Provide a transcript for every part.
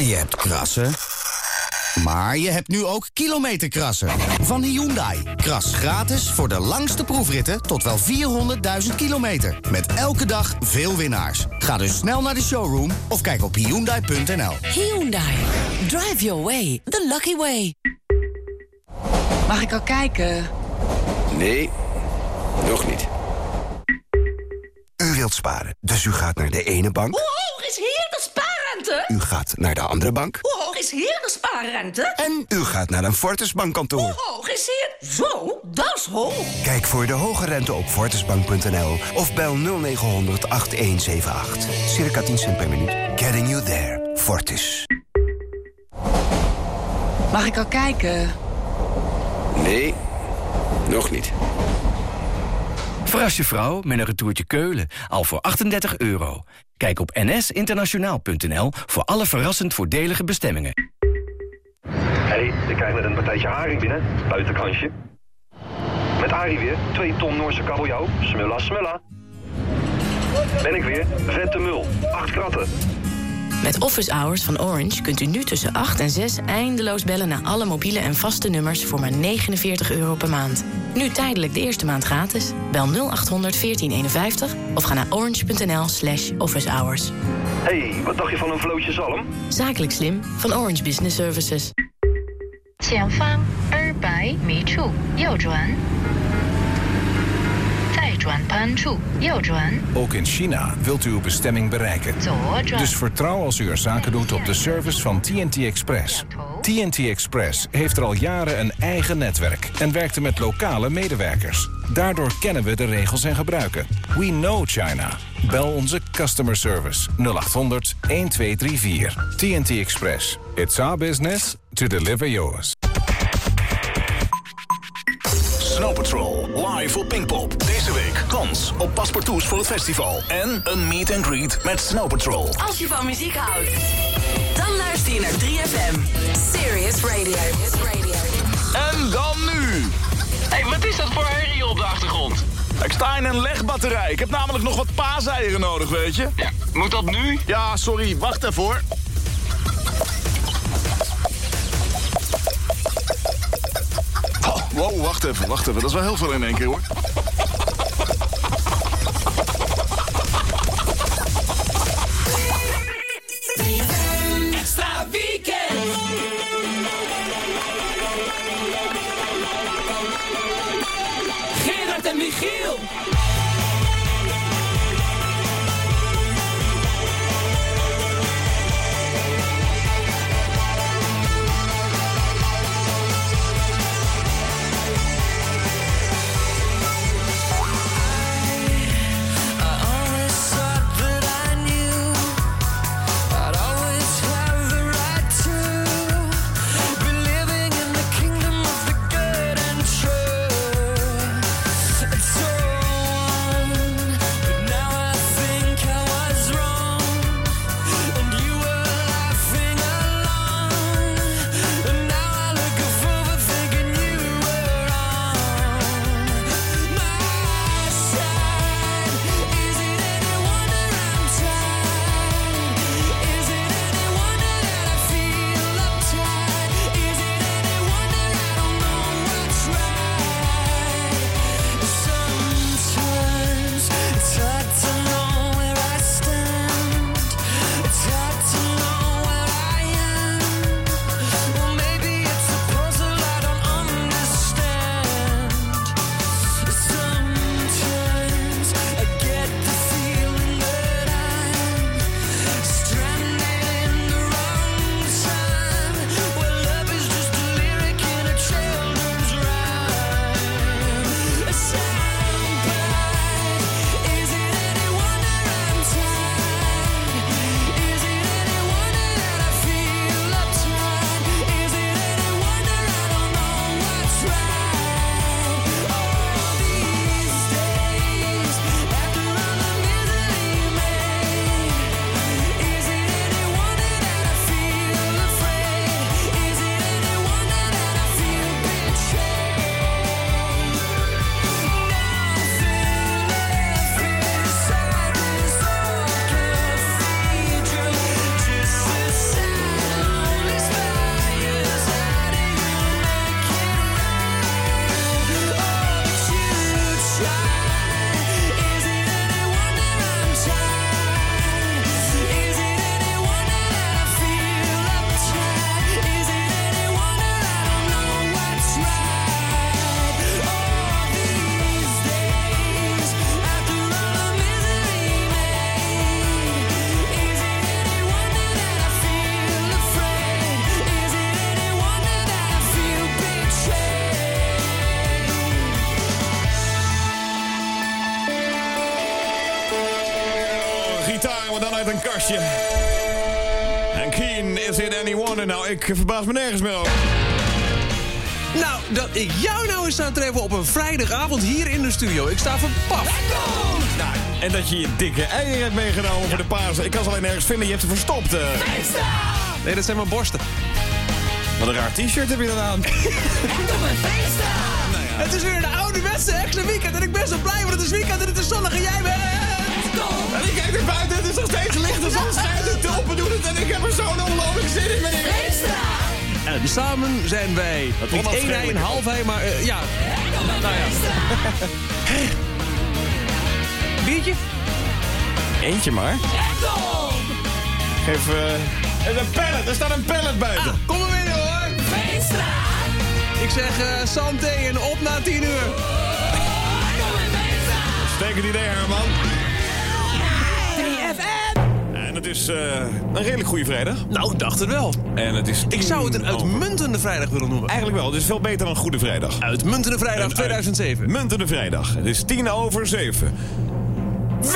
En je hebt krassen. Maar je hebt nu ook kilometerkrassen. Van Hyundai. Kras gratis voor de langste proefritten tot wel 400.000 kilometer. Met elke dag veel winnaars. Ga dus snel naar de showroom of kijk op Hyundai.nl. Hyundai. Drive your way. The lucky way. Mag ik al kijken? Nee, nog niet. U wilt sparen, dus u gaat naar de ene bank. Hoe hoog is hier de spaarrente? U gaat naar de andere bank. Hoe hoog is hier de spaarrente? En u gaat naar een Fortis bankkantoor. Hoe hoog is hier? Zo, dat is hoog. Kijk voor de hoge rente op fortisbank.nl of bel 0900 8178. Circa 10 cent per minuut. Getting you there. Fortis. Mag ik al kijken? Nee, nog niet. Verras je vrouw met een retourtje Keulen. Al voor 38 euro. Kijk op nsinternationaal.nl voor alle verrassend voordelige bestemmingen. Hé, hey, ik krijg net een partijtje haring binnen. Buitenkansje. Met Arie weer. Twee ton Noorse kabeljauw. Smulla, smulla. Ben ik weer. Vette mul. Acht kratten. Met Office Hours van Orange kunt u nu tussen 8 en 6 eindeloos bellen naar alle mobiele en vaste nummers voor maar 49 euro per maand. Nu tijdelijk de eerste maand gratis. Bel 0800 1451 of ga naar orange.nl slash officehours. Hé, hey, wat dacht je van een vlootje zalm? Zakelijk slim van Orange Business Services. 前方二百米处右转，再 转盘处右转， Ook in China wilt u uw bestemming bereiken. 左转。 Dus vertrouw als u er zaken doet op de service van TNT Express. TNT Express heeft er al jaren een eigen netwerk en werkt er met lokale medewerkers. Daardoor kennen we de regels en gebruiken. We know China. Bel onze customer service 0800 1234. TNT Express. It's our business to deliver yours. Snow Patrol, live op Pinkpop. Deze week kans op paspartouts voor het festival. En een meet and greet met Snow Patrol. Als je van muziek houdt, dan luister je naar 3FM. Serious Radio. En dan nu. Hé, hey, wat is dat voor herrie op de achtergrond? Ik sta in een legbatterij. Ik heb namelijk nog wat paaseieren nodig, weet je. Ja, moet dat nu? Ja, sorry. Wacht even wow, wacht even, wacht even. Dat is wel heel veel in één keer, hoor. Nou, ik verbaas me nergens meer over. Nou, dat ik jou nou eens zou treffen op een vrijdagavond hier in de studio. Ik sta verpaf. Nou, en dat je je dikke eieren hebt meegenomen voor de Pasen. Ik kan ze alleen nergens vinden, je hebt ze verstopt. eh. Nee, dat zijn mijn borsten. Wat een raar t-shirt heb je dan aan. Het is weer een ouderwetse extra weekend en ik ben zo blij, want het is weekend en het is zonnig en jij bent... En ik kijk naar buiten, het is nog steeds licht, de zon schijnt, de tulpen doen het en ik heb er zo'n ongelooflijk zin in, meneer. En samen zijn wij niet één ei, een half ei, maar eh, ja. Nou ja. Biertje? Eentje maar. Geef. Er is een pallet, er staat een pallet buiten. Kom maar binnen hoor. Ik zeg eh santé en op na tien uur. Stekend idee, Herman. 3FM. En het is eh, een redelijk goede vrijdag. Nou, dacht het wel. En het is Ik zou het een uitmuntende vrijdag willen noemen. Eigenlijk wel, het is veel beter dan Goede Vrijdag. Uitmuntende vrijdag Een 2007. Uitmuntende vrijdag. Het is tien over zeven. Die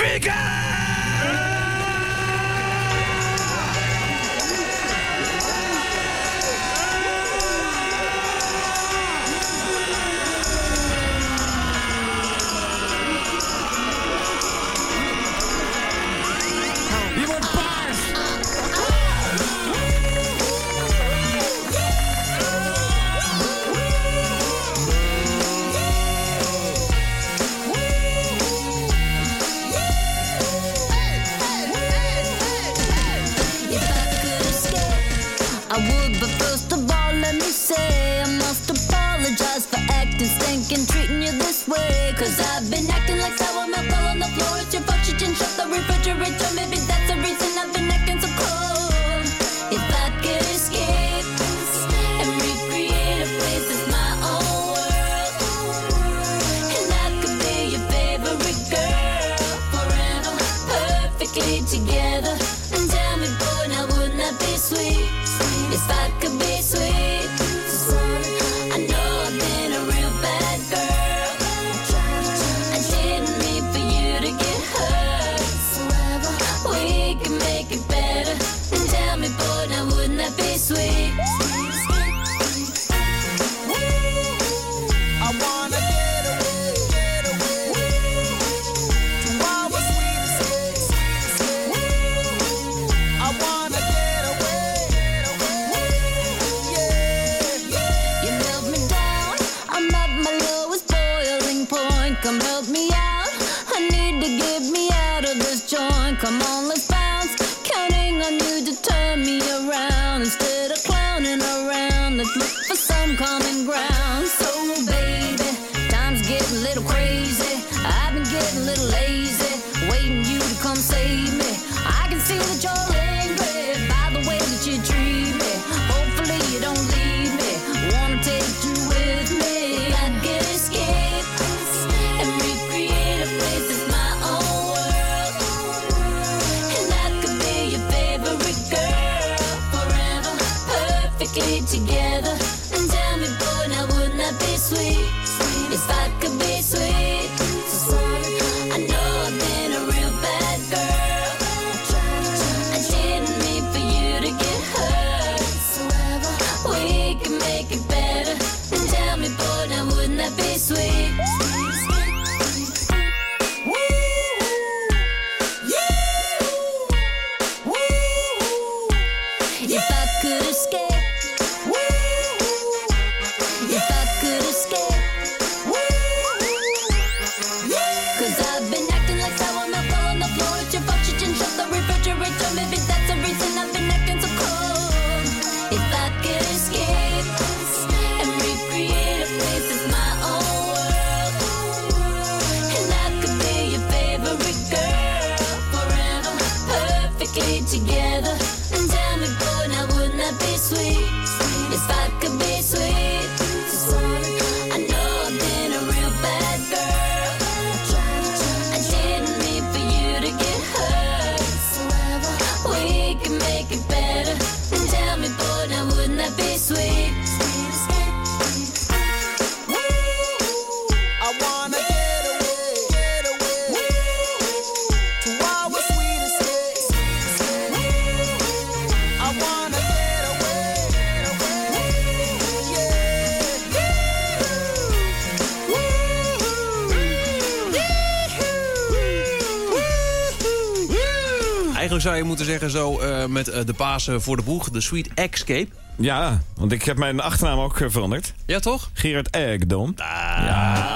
zou je moeten zeggen zo eh, met eh, de Pasen voor de boeg, de Sweet Escape. Ja, want ik heb mijn achternaam ook eh, veranderd. Ja, toch? Gerard Egdom. Nou,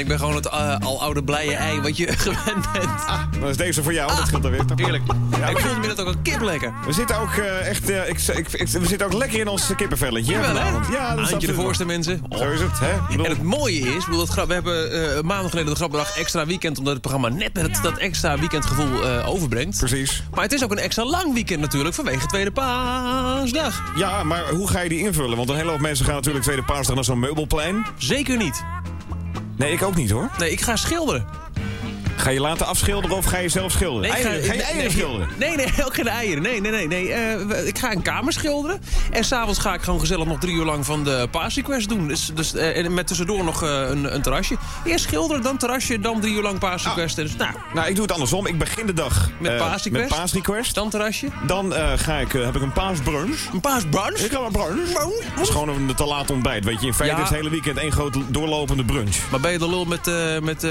ik ben gewoon het uh, al oude blije ei wat je gewend bent. Ah, dan is deze voor jou, dat scheelt dan weer. Heerlijk. ik me net ook een kip lekker. We zitten ook eh, echt, eh, ik, ik, ik- we zitten ook lekker in ons kippenvelletje. Jawel, hè? vanavond. Ja, dat is Handje de voorste mensen. Zo is het, hè? Bedoel- En het mooie is, ik bedoel, dat grap, we hebben eh, een maand geleden de grappendag extra weekend... omdat het programma net met het, dat extra weekendgevoel eh, overbrengt. Precies. Maar het is ook een extra lang weekend natuurlijk vanwege Tweede Paasdag. Ja, maar hoe ga je die invullen? Want een hele hoop mensen gaan natuurlijk tweede paasdag naar zo'n meubelplein. Zeker niet. Nee, ik ook niet hoor. Nee, ik ga schilderen. Ga je laten afschilderen of ga je zelf schilderen? Nee, eieren, ga je eieren nee, schilderen? Nee, nee, ook geen eieren. Nee, nee, nee. nee. Eh, ik ga een kamer schilderen. En s'avonds ga ik gewoon gezellig nog drie uur lang van de paasrequest doen. Dus, dus, eh, en met tussendoor nog eh, een, een terrasje. Eerst schilderen, dan terrasje, dan drie uur lang paasrequest. Dus, nou, Nou, ik doe het andersom. Ik begin de dag Met paasrequest? met paasrequest. dan terrasje. Dan ga ik, heb ik een paasbrunch. Een paasbrunch? Ik ga maar brunch. Dat is gewoon een te laat ontbijt. Weet je, in feite Ja. is het hele weekend één grote doorlopende brunch. Maar ben je de lul met, met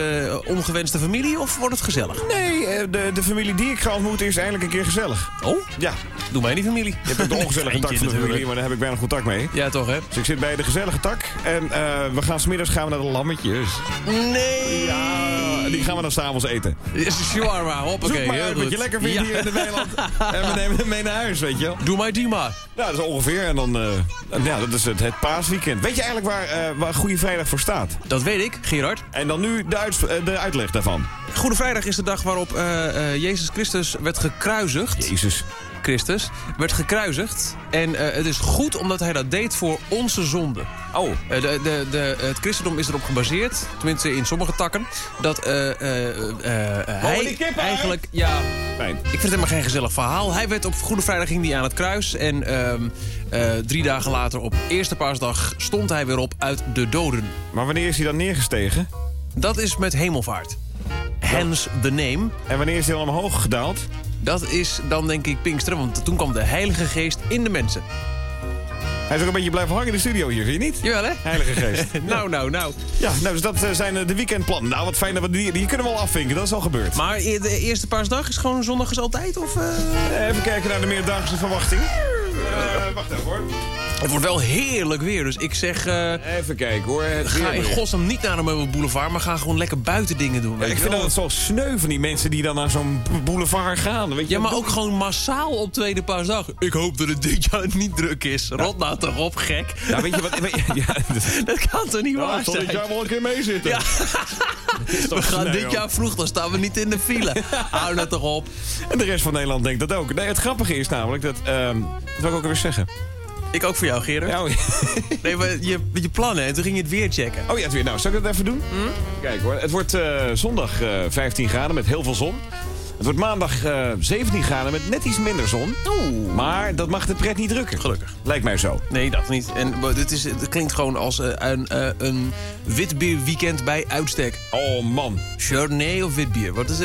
ongewenste familie of wordt het gezellig? Nee, eh, de, de familie die ik ga ontmoeten is eindelijk een keer gezellig. Oh? Ja. Doe mij die familie. Je hebt ook de ongezellige tak van de familie, maar daar heb ik weinig contact mee. Ja, toch, hè? Dus ik zit bij de gezellige tak. En eh, we gaan smiddags gaan we naar de lammetjes. Nee! Ja, die gaan we dan s'avonds eten. Shawarma, hoppakee. Zoek maar uit wat je lekker vindt Ja. hier in de weiland. En we nemen hem mee naar huis, weet je wel. Doe mij die maar. Nou, dat is ongeveer. En dan, eh, ja, dat is het, het paasweekend. Weet je eigenlijk waar, waar Goede Vrijdag voor staat? Dat weet ik, Gerard. En dan nu de, eh, de uitleg daarvan. Goede Vrijdag is de dag waarop eh, eh, Jezus Christus werd gekruisigd. Jezus. Christus werd gekruisigd. En eh, het is goed omdat hij dat deed voor onze zonde. Oh. de, de, de, het christendom is erop gebaseerd, tenminste in sommige takken, dat eh, hij eigenlijk... Ja, Fijn. ik vind het helemaal geen gezellig verhaal. Hij werd op Goede Vrijdag ging hij aan het kruis. En ehm, eh, drie dagen later, op eerste paasdag, stond hij weer op uit de doden. Maar wanneer is hij dan neergestegen? Dat is met hemelvaart. Hence the name. En wanneer is hij dan omhoog gedaald? Dat is dan denk ik Pinksteren, want toen kwam de Heilige Geest in de mensen. Hij is ook een beetje blijven hangen in de studio hier, vind je niet? Jawel, hè? Heilige Geest. nou, nou, nou. Ja, nou, dus dat eh, zijn eh, de weekendplannen. Nou, wat fijn dat we die, die kunnen we al afvinken. Dat is al gebeurd. Maar e- de eerste paasdag is gewoon zondag is altijd? Of, eh? Even kijken naar de meerdaagse verwachtingen. Eh, wacht even hoor. Het wordt wel heerlijk weer, dus ik zeg... Even kijken hoor. Ga in godsnaam niet naar de Boulevard, maar ga gewoon lekker buiten dingen doen. Ja, ik vind dat het zo sneu van die mensen die dan naar zo'n boulevard gaan. Weet je, Ja, maar ook gewoon massaal op tweede paasdag. Ik hoop dat het dit jaar niet druk is. Rot nou toch op, gek. Ja, weet je wat? weet je- ja, dat- Dat kan toch niet Ja, waar zijn? dit jaar wel een keer meezitten. Ja. We gaan dit joh. jaar vroeg, dan staan we niet in de file. Hou nou toch op. En de rest van Nederland denkt dat ook. Nee, het grappige is namelijk dat... ehm dat wil ik ook weer zeggen. Ik ook voor jou, Gerard. Ja, oh, Nee, maar je, je plannen en toen ging je het weer checken. oh ja, het weer. Nou, zal ik dat even doen? Kijk hoor. Het wordt eh, zondag eh, 15 graden met heel veel zon. Het wordt maandag eh, 17 graden met net iets minder zon. Oeh. Maar dat mag de pret niet drukken. Gelukkig. Lijkt mij zo. Nee, dat niet. En dit is, het klinkt gewoon als eh, een, eh, een witbierweekend bij uitstek. Oh man. Chardonnay of witbier? Wat is,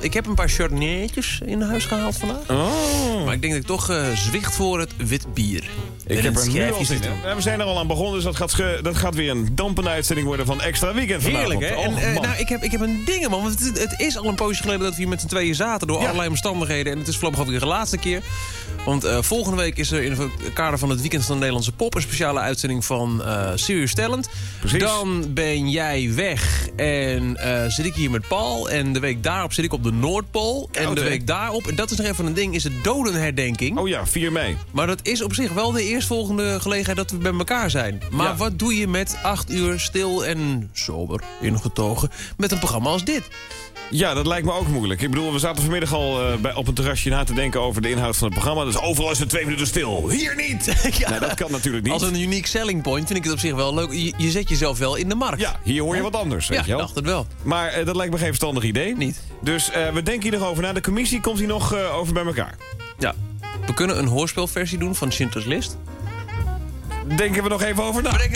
ik heb een paar chardonnaytjes in huis gehaald vandaag. Oh. Maar ik denk dat ik toch eh zwicht voor het witbier. Ik En heb er nu al zin in. Ja, We zijn er al aan begonnen, dus dat gaat, dat gaat weer een dampende uitzending worden van Extra Weekend vanavond. Heerlijk, hè? En eh, nou, ik heb, ik heb een ding, man. Want het, het is al een poosje geleden dat we hier met z'n tweeën zaten... door Ja. allerlei omstandigheden. En het is voorlopig ook weer de laatste keer. Want eh, volgende week is er in het kader van het Weekend van de Nederlandse Pop... een speciale uitzending van eh Serious Talent. Precies. Dan ben jij weg en zit ik hier met Paul. En de week daarop zit ik op de Noordpool. en de week daarop, en dat is nog even een ding, is het dodenherdenking. Oh ja, 4 mei. Maar dat is op zich wel de eerstvolgende gelegenheid dat we bij elkaar zijn. Maar Ja. wat doe je met acht uur stil en sober ingetogen met een programma als dit? Ja, dat lijkt me ook moeilijk. Ik bedoel, we zaten vanmiddag al eh, bij, op een terrasje na te denken over de inhoud van het programma. Dus overal is het twee minuten stil. Hier niet! Ja. Nou, dat kan natuurlijk niet. Als een unique selling point vind ik het op zich wel leuk. Je, je zet jezelf wel in de markt. Ja, hier hoor je wat anders, weet Ja, je wel. dacht het wel. Maar eh, dat lijkt me geen verstandig idee. Niet. Dus eh, we denken hier nog over na. De commissie komt hier nog over bij elkaar. Ja. We kunnen een hoorspelversie doen van Schindler's List. Denken we nog even over na. Het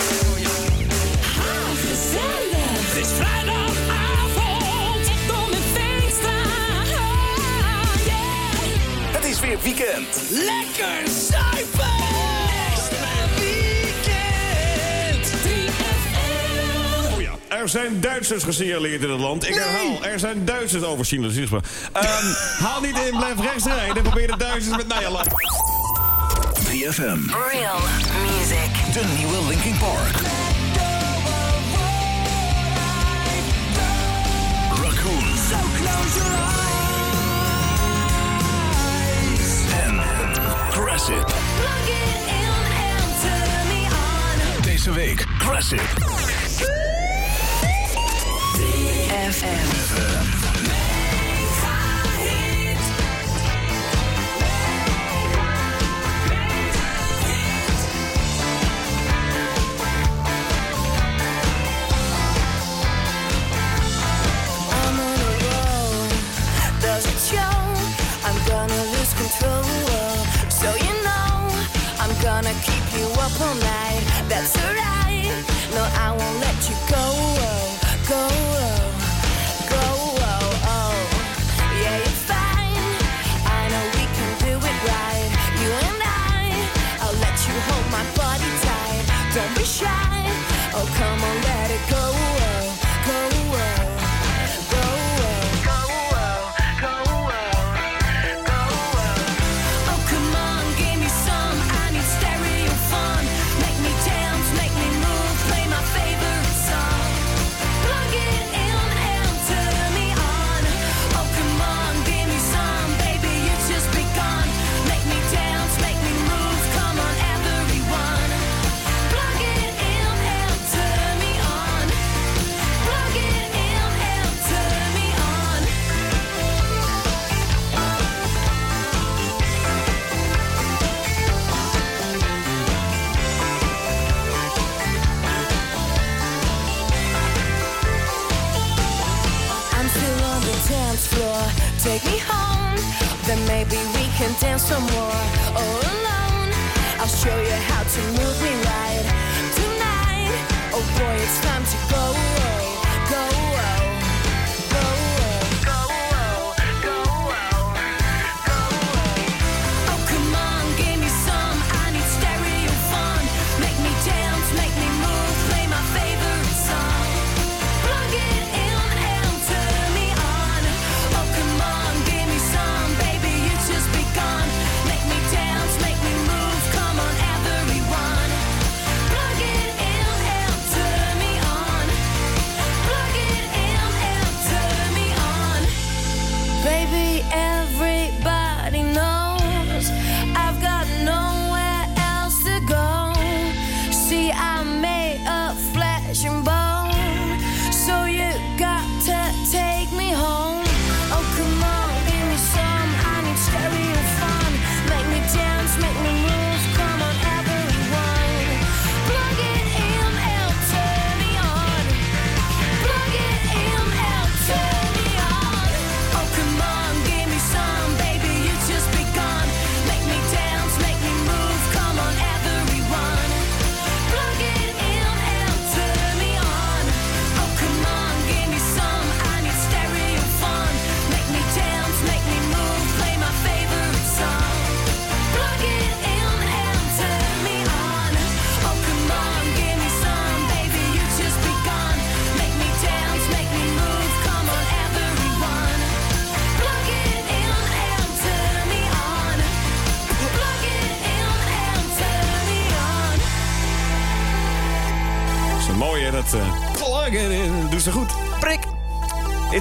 is vrijdagavond, kom in feestra. Het is weer weekend. Lekker zuipen! Er zijn Duitsers gesignaleerd in het land. Ik herhaal, er zijn Duitsers over signaliseren. Ehm haal niet in, blijf rechts rijden en probeer de Duitsers met najalang. 3FM. Real music. De nieuwe Linkin Park. Raccoon. Deze week on a roll. Does it show? I'm gonna lose control. So you know That's alright. No, I won't let you go. Go. Go.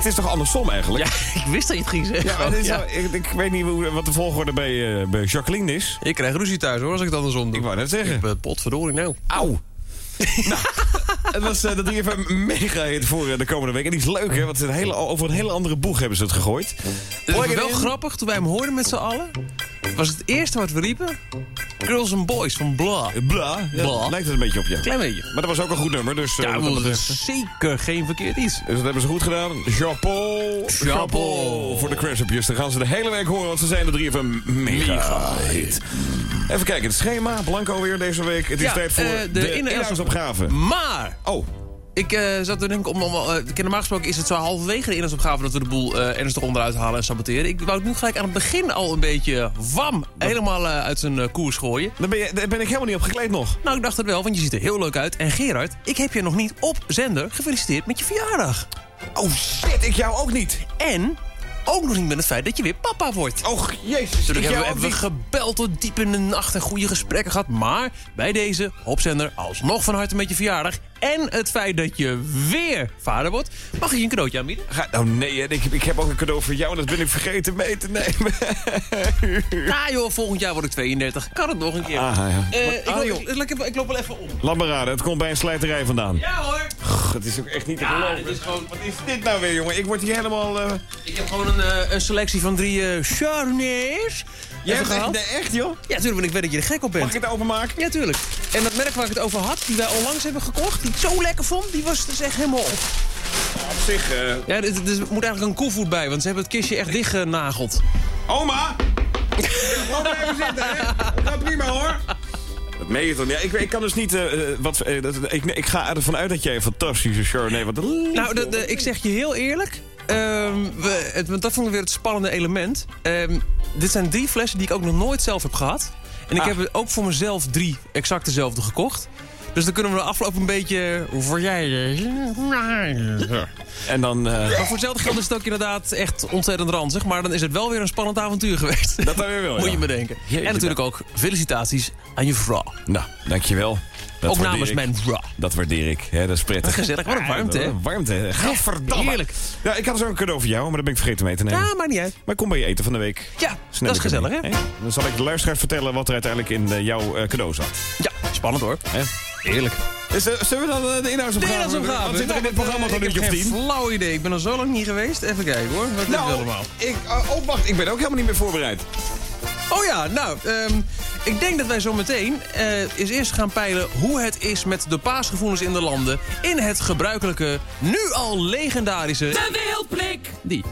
Het is toch andersom eigenlijk? Ja, ik wist dat je het ging zeggen. Ja, maar dit is Ja. wel- ik, ik weet niet hoe, wat de volgorde bij, eh, bij Jacqueline is. Ik krijg ruzie thuis hoor, als ik het andersom doe. Ik wou net zeggen. Ik ben potverdorie nou. Auw. nou, het was eh, dat 3FM mega hit voor eh, de komende week. En die is leuk, hè? Want het is hele, over een hele andere boeg hebben ze het gegooid. Het was wel grappig, toen wij hem hoorden met z'n allen... was het eerste wat we riepen... Girls and Boys van Bla. Bla. Ja, Bla. Lijkt het een beetje op je. Klein beetje. Maar dat was ook een goed nummer. Dus, eh, Ja, wel, dat dat is zeker geen verkeerd iets. Dus dat hebben ze goed gedaan. Chapeau. Chapeau. Voor de crash-upjes. Dan gaan ze de hele week horen, want ze zijn de drie van mega hit. Even kijken, het schema. Blanco weer deze week. Het is Ja, tijd voor eh, de de, inhoudsopgave. Maar, Oh, Ik eh, zat te denken, om, om, ken normaal gesproken is het zo halverwege de inhoudsopgave dat we de boel eh, ernstig onderuit halen en saboteren. Ik wou het nu gelijk aan het begin al een beetje wam, helemaal uit zijn koers gooien. Daar ben, je, daar ben ik helemaal niet op gekleed nog. Nou, ik dacht het wel, want je ziet er heel leuk uit. En Gerard, ik heb je nog niet op zender gefeliciteerd met je verjaardag. Oh shit, ik jou ook niet. En ook nog niet met het feit dat je weer papa wordt. Och, jezus. Ik hebben, hebben we gebeld tot diep in de nacht en goede gesprekken gehad. Maar bij deze opzender alsnog van harte met je verjaardag. En het feit dat je weer vader wordt, mag ik je een cadeautje aanbieden. Ga, oh nee, ik, ik heb ook een cadeau voor jou en dat ben ik vergeten mee te nemen. Ah joh, volgend jaar word ik 32. Kan het nog een keer. Ah, ja. Eh, ik, Ah, loop, joh. ik, ik- ik loop wel even om. Laat maar raden, het komt bij een slijterij vandaan. Ja hoor. Het is ook echt niet te Ja, geloven. is gewoon... Wat is dit nou weer, jongen? Ik word hier helemaal... eh, Ik heb gewoon een, eh, een selectie van drie Chardonnays. Jij hebt gehaald. echt, nee, echt, joh? Ja, tuurlijk, want ik weet dat je er gek op bent. Mag ik het openmaken? Ja, tuurlijk. En dat merk waar ik het over had, die wij onlangs hebben gekocht, die ik zo lekker vond, die was dus echt helemaal op. Op zich... eh, Ja, er er moet eigenlijk een koevoet bij, want ze hebben het kistje echt dichtgenageld. Oma! Gewoon even zitten, hè? Dat gaat prima, hoor. Dat meen je toch niet? Ja, ik, ik kan dus niet... eh, eh, wat, dat, ik, ik ga ervan uit dat jij een fantastische Chardonnay... Wat, Nou, de, de- ik zeg je heel eerlijk, ehm, we, het, want dat vond ik weer het spannende element. Ehm, dit zijn drie flessen die ik ook nog nooit zelf heb gehad. En ik Ah. heb ook voor mezelf drie exact dezelfde gekocht. Dus dan kunnen we de afloop een beetje... Hoe voor jij? En dan... eh, Maar voor hetzelfde geld is het ook inderdaad echt ontzettend ranzig. Maar dan is het wel weer een spannend avontuur geweest. Dat dan weer wel, Moet je me denken. En natuurlijk ook felicitaties aan je vrouw. Nou, dankjewel. Dat ook namens ik. mijn. Dat waardeer ik. Hè, dat is prettig. Wat gezellig, wat een warmte, hè? Ja, Warmte? Gadverdamme. Heerlijk. Ja, ik had ook een cadeau voor jou, maar dat ben ik vergeten mee te nemen. Ja, maakt niet uit. Maar kom bij je eten van de week. Ja, Snel dat is er gezellig, hè? Dan zal ik de luisteraars vertellen wat er uiteindelijk in eh, jouw eh, cadeau zat. Ja, spannend hoor. Hè? Heerlijk. Dus, eh, zullen we dan eh, de inhoudsopgave... Wat zit er in dit programma Ik uurtje of tien? flauw idee. Ik ben er zo lang niet geweest. Even kijken hoor. Wat is Nou, allemaal? ik, oh, wacht, ik ben ook helemaal niet meer voorbereid. Oh ja, nou, ehm, ik denk dat wij zo meteen eh, eens eerst gaan peilen hoe het is met de paasgevoelens in de landen in het gebruikelijke, nu al legendarische... De wildblik! Die.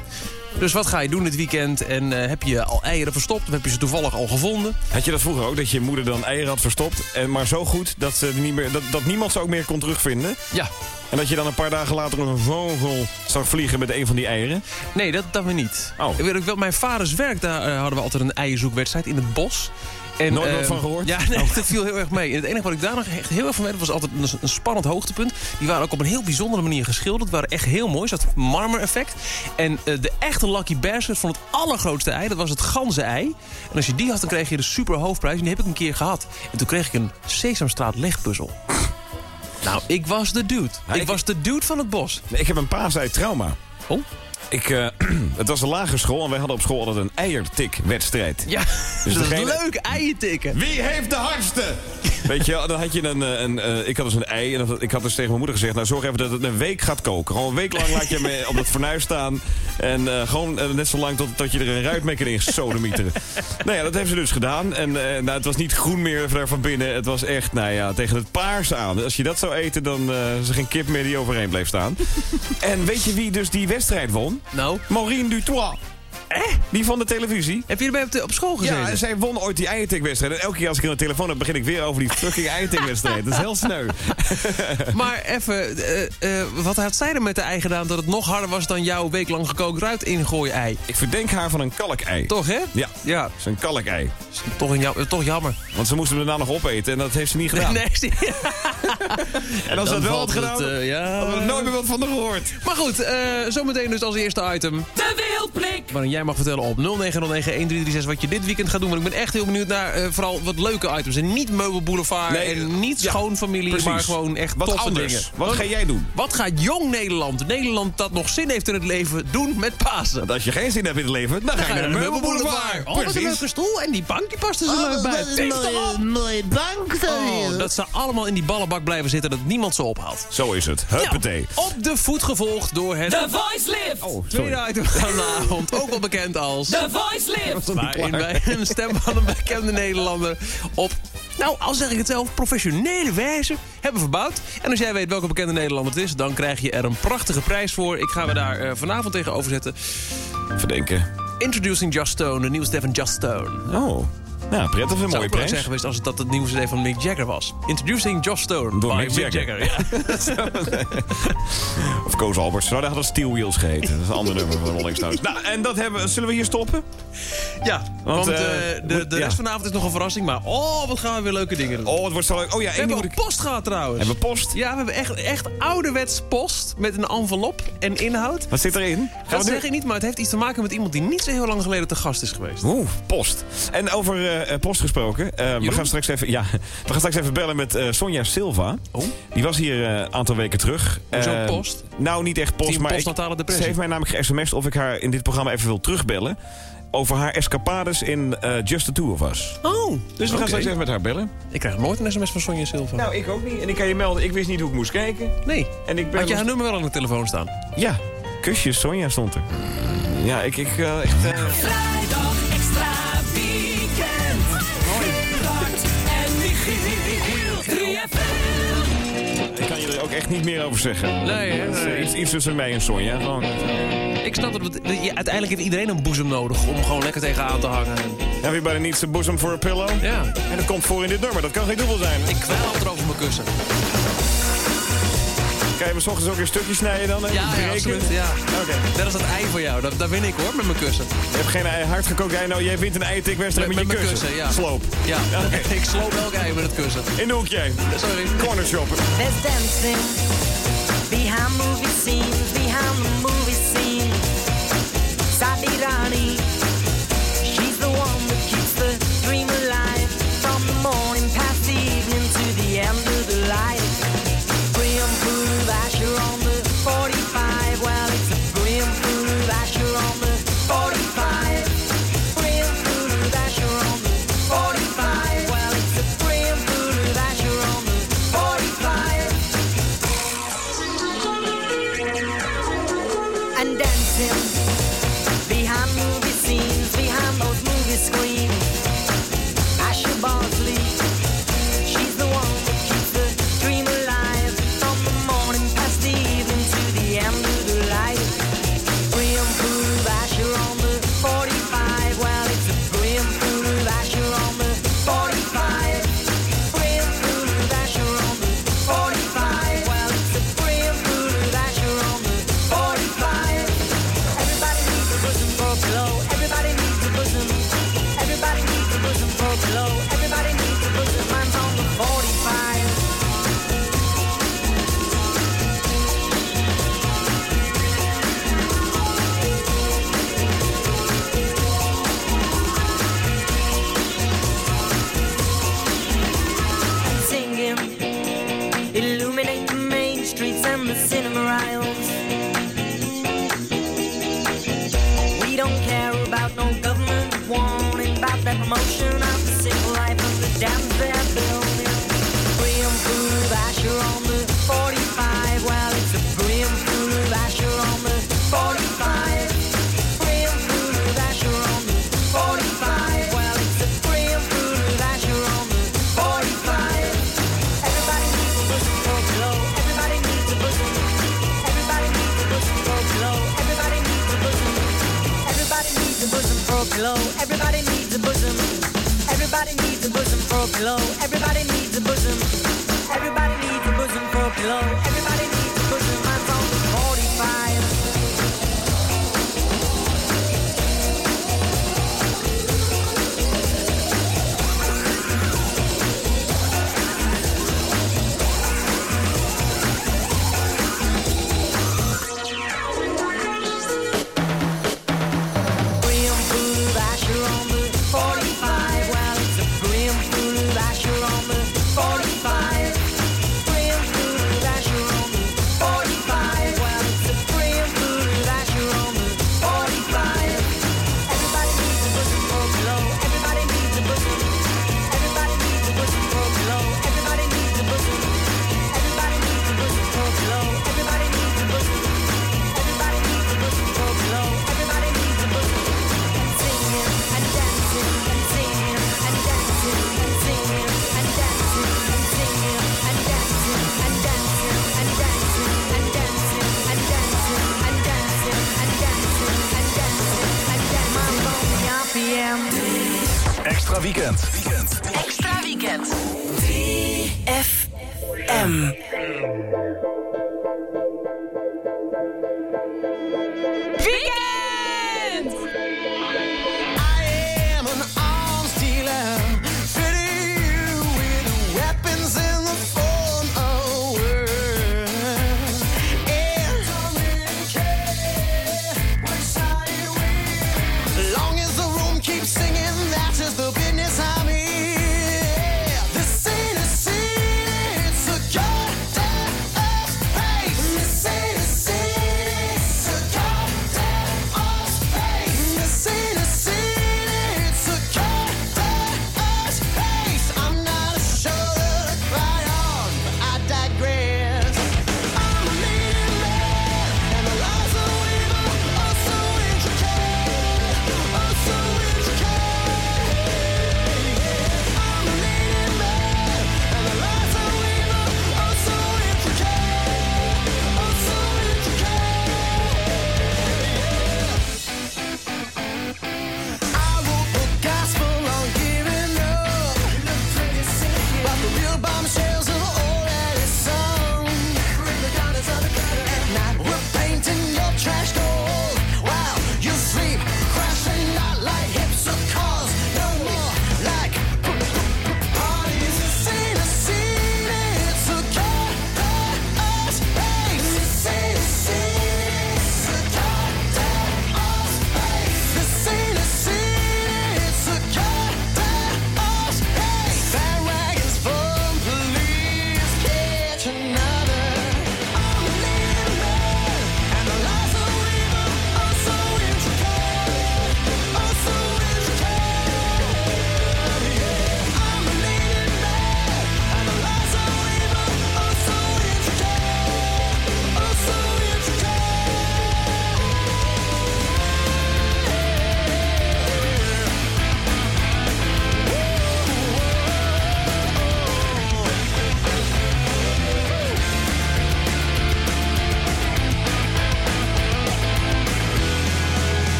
Dus wat ga je doen dit weekend? En eh, heb je al eieren verstopt? Of heb je ze toevallig al gevonden? Had je dat vroeger ook, dat je moeder dan eieren had verstopt... En maar zo goed dat, ze niet meer, dat, dat niemand ze ook meer kon terugvinden? Ja. En dat je dan een paar dagen later een vogel zag vliegen met een van die eieren? Nee, dat, dat we niet. Oh. Ik weet ook wel, mijn vaders werk, daar eh, hadden we altijd een eierzoekwedstrijd in het bos. En, Nooit eh, van gehoord? Ja, nee, dat viel heel erg mee. En het enige wat ik daar nog echt heel erg van weet, was altijd een, een spannend hoogtepunt. Die waren ook op een heel bijzondere manier geschilderd. waren echt heel mooi, dat marmer-effect. En eh, de echte Lucky Basket van het allergrootste ei, dat was het ganzen-ei. En als je die had, dan kreeg je de super hoofdprijs. En die heb ik een keer gehad. En toen kreeg ik een Sesamstraat legpuzzel. Nou, ik was de dude. ik, ik- was de dude van het bos. Ik heb een paasei-trauma. Oh? Ik, eh, het was een lagere school en wij hadden op school altijd een eiertikwedstrijd. Ja, Dus dat is degene- leuk, eieren tikken. Wie heeft de hardste? Weet je, dan had je een, eh, een eh, ik had dus een ei en dat, ik had dus tegen mijn moeder gezegd, nou zorg even dat het een week gaat koken. Gewoon een week lang laat je hem eh, op het fornuis staan en gewoon net zo lang tot, tot je er een ruit mee kan in sodemieteren. nou ja, dat heeft ze dus gedaan en eh, nou, het was niet groen meer daar van binnen. Het was echt, nou ja, tegen het paars aan. Als je dat zou eten, dan is er geen kip meer die overheen bleef staan. en weet je wie dus die wedstrijd won? Nou? Maureen Dutois. Eh? Die van de televisie. Heb je erbij op, de- op school gezeten? Ja, zij won ooit die eiertikwedstrijd. En elke keer als ik aan de telefoon heb, begin ik weer over die fucking eiertikwedstrijd. Dat is heel sneu. Maar even, eh, eh, wat had zij er met de ei gedaan dat het nog harder was dan jouw weeklang gekookt ruit ingooien ei? Ik verdenk haar van een kalkei. Toch, hè? Ja, Ja, dat is een kalkei. is toch, een jam- toch jammer. Want ze moesten hem daarna nog opeten en dat heeft ze niet gedaan. Nee, zie- en als ze dat wel had gedaan, het, eh, ja. hadden we er nooit meer wat van haar gehoord. Maar goed, eh, zometeen dus als eerste item. De Waarin jij mag vertellen op 0909-1336 wat je dit weekend gaat doen. Want ik ben echt heel benieuwd naar eh, vooral wat leuke items. En niet Meubelboulevard Nee, en niet ja, schoonfamilie, precies. maar gewoon echt Wat toffe anders. dingen. Wat ga jij doen? Wat gaat jong Nederland, Nederland dat nog zin heeft in het leven, doen met Pasen? Want als je geen zin hebt in het leven, dan, ga je naar de Meubelboulevard. Oh, wat een leuke stoel. En die bank die past er zo leuk bij. een mooie, mooie bank Oh, dat ze allemaal in die ballenbak blijven zitten, dat niemand ze ophaalt. Zo is het. Huppatee. Ja, op de voet gevolgd door het The Voice Lift! Oh, sorry. tweede item Ook wel bekend als... The Voice Lift! Waarin wij een stem van een bekende Nederlander op... Nou, al zeg ik het zelf, professionele wijze hebben verbouwd. En als jij weet welke bekende Nederlander het is... dan krijg je er een prachtige prijs voor. Ik ga me daar eh, vanavond tegenover zetten. Verdenken. Introducing Just Stone, de nieuwe Stefan Just Stone. Oh. Nou, prettig, een Zou mooie prijs. zijn geweest als het dat het nieuwe CD van Mick Jagger was. Introducing Josh Stone Door by Mick Mick Jagger. Jagger. ja. Of Koos Alberts. Nou, dat had het Steel Wheels geheten. Dat is een ander nummer van Rolling Stones. Nou, en dat hebben we... Zullen we hier stoppen? Ja, want, Want, eh, eh, de, de ja. rest van de avond is nog een verrassing. Maar oh, wat gaan we weer leuke dingen doen. Oh, het wordt zo leuk. Oh ja, we hebben ik... post gehad trouwens. Hebben we post? Ja, we hebben echt, echt ouderwets post met een envelop en inhoud. Wat zit erin? Gaan Dat zeg ik niet, maar het heeft iets te maken met iemand die niet zo heel lang geleden te gast is geweest. Oeh, post. En over eh, post gesproken. eh, we, gaan straks even, ja, we gaan straks even bellen met eh, Sonja Silva. Oh? Die was hier eh, een aantal weken terug. Eh, post? Nou, niet echt post, Team maar ik, depressie. ze heeft mij namelijk ge-sms'd of ik haar in dit programma even wil terugbellen. Over haar escapades in eh, Just the Two of Us. Oh, Dus we gaan straks even met haar bellen. Ik krijg nooit een sms van Sonja Silva. Nou, ik ook niet. En ik kan je melden, ik wist niet hoe ik moest kijken. nee. En ik ben Had je haar nummer wel aan de telefoon staan? Ja, kusjes, Sonja stond er. Ja, ik, ik eh, echt... eh, echt niet meer over zeggen. Nee, hè? Is. Iets, iets tussen mij en Sonja. Gewoon. Ik snap dat, het- je- uiteindelijk heeft iedereen een boezem nodig om gewoon lekker tegenaan te hangen. Everybody needs a bosom for a pillow. Ja. En dat komt voor in dit nummer. Dat kan geen dubbel zijn. Ik kwijl altijd over mijn kussen. Kan je me 's ochtends ook een stukje snijden dan? en Ja, ja, absoluut. Ja. Oké. Dat is dat ei voor jou. Dat, daar win ik hoor, met mijn kussen. Je hebt geen ei- hardgekookt ei. Nou, jij wint een eietikwerstrijk met, Met- je met mijn kussen. kussen, ja. Sloop. Ja, Oké. ik sloop elk ei met het kussen. In de hoekje. Sorry. Corner shopper. There's dancing behind movie scenes,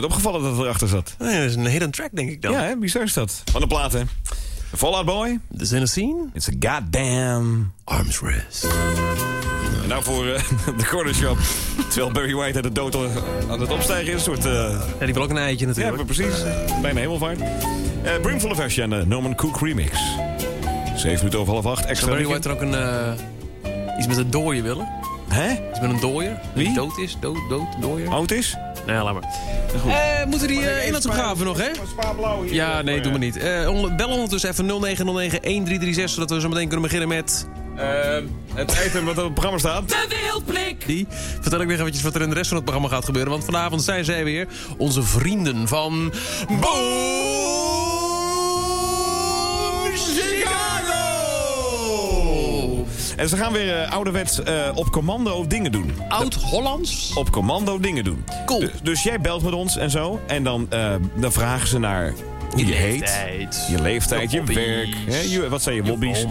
nooit opgevallen dat het erachter zat. Nee, dat is een hidden track, denk ik dan. Ja, hè? bizar is dat. Van de plaat, hè. Fallout Boy. The Zinner Scene. It's a goddamn... Arms Race. En nou voor eh, de corner shop. Terwijl Barry White uit de dood aan het opstijgen is. Soort... eh, Ja, die wil ook een eitje ja, natuurlijk. precies. Bijna hemelvaart. Eh Brimful of Ash en de Norman Cook remix. 7 minuten over half acht. Zou Extra Barry. White er ook een... iets met een dooier willen? Hè? Iets met een dooier? Wie? Die dood is? Dood, dood, dooier? Oud is? Nee, laat maar. Eh, moeten die uh, inhoudsopgave nog, hè? Ja, nee, doe maar niet. Eh, on- bel ondertussen even 0909-1336, zodat we zo meteen kunnen beginnen met... Eh, het item wat op het programma staat. De wildblik. Die. Vertel ik weer eventjes wat er in de rest van het programma gaat gebeuren. Want vanavond zijn zij weer onze vrienden van... Chicago! En ze gaan weer eh, ouderwets eh, op commando dingen doen. Oud-Hollands? Op commando dingen doen. Cool. Dus, dus jij belt met ons en zo. En dan, eh, dan vragen ze naar hoe je, heet, leeftijd. je leeftijd, je hobby's, werk, hè, je, wat zijn je hobby's.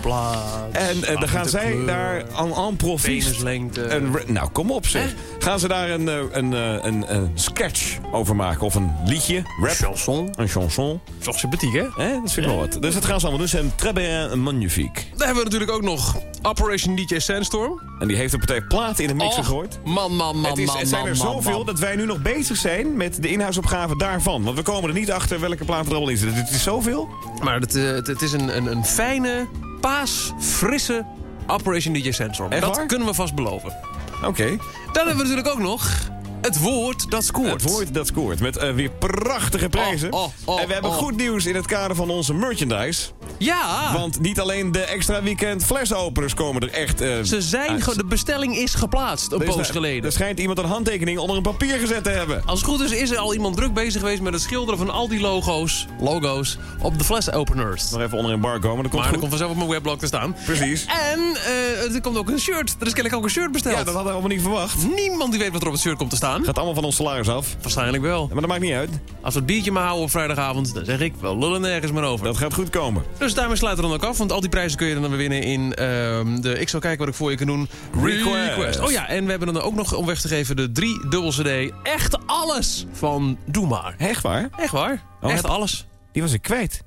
En eh, dan gaan zij daar aan, aan. Een re- nou, kom op zeg. Gaan ze daar een, eh, een, eh, een, een sketch over maken? Of een liedje? Rap? chanson. Een chanson. Toch sympathiek, hè? Hè? Dat vind ik wel wat. Dus dat gaan ze allemaal doen. Ze zijn très bien magnifique. Dan hebben we natuurlijk ook nog Operation DJ Sandstorm. En die heeft een partij platen in de Och, gegooid. Man, man, man, het, is, man, het zijn er man, man, zoveel man. dat wij nu nog bezig zijn met de inhoudsopgave daarvan. Want we komen er niet achter welke platen er allemaal in Het is zoveel. Maar het, eh, het, het is een, een, een fijne, paasfrisse Operation DJ Sandstorm. Echt dat waar? kunnen we vast beloven. Oké. Dan hebben we natuurlijk ook nog het woord dat scoort. Het woord dat scoort. Met eh, weer prachtige prijzen. Oh, oh, oh, en we hebben oh. goed nieuws in het kader van onze merchandise. Ja! Want niet alleen de extra weekend flesopeners komen er echt... eh, Ze zijn, uit. de bestelling is geplaatst een poos geleden. Er schijnt iemand een handtekening onder een papier gezet te hebben. Als het goed is, is er al iemand druk bezig geweest met het schilderen van al die logo's, logo's op de flesopeners. Nog even onder een bar komen. Dat komt Maar dat komt vanzelf op mijn weblog te staan. Precies. En eh, er komt ook een shirt. Er is kennelijk ook een shirt besteld. Ja, dat hadden we allemaal niet verwacht. Niemand die weet wat er op het shirt komt te staan. Gaat allemaal van ons salaris af. Waarschijnlijk wel. Maar dat maakt niet uit. Als we het biertje maar houden op vrijdagavond, dan zeg ik wel lullen nergens meer over. Dat gaat goed komen. Dus daarmee sluiten we dan ook af, want al die prijzen kun je dan weer winnen in ehm, de Ik zal kijken wat ik voor je kan doen. Request. Oh ja, en we hebben dan ook nog om weg te geven de 3 dubbel CD. Echt alles van Doe maar. Echt waar? Echt waar? Oh, Echt alles. Die was ik kwijt.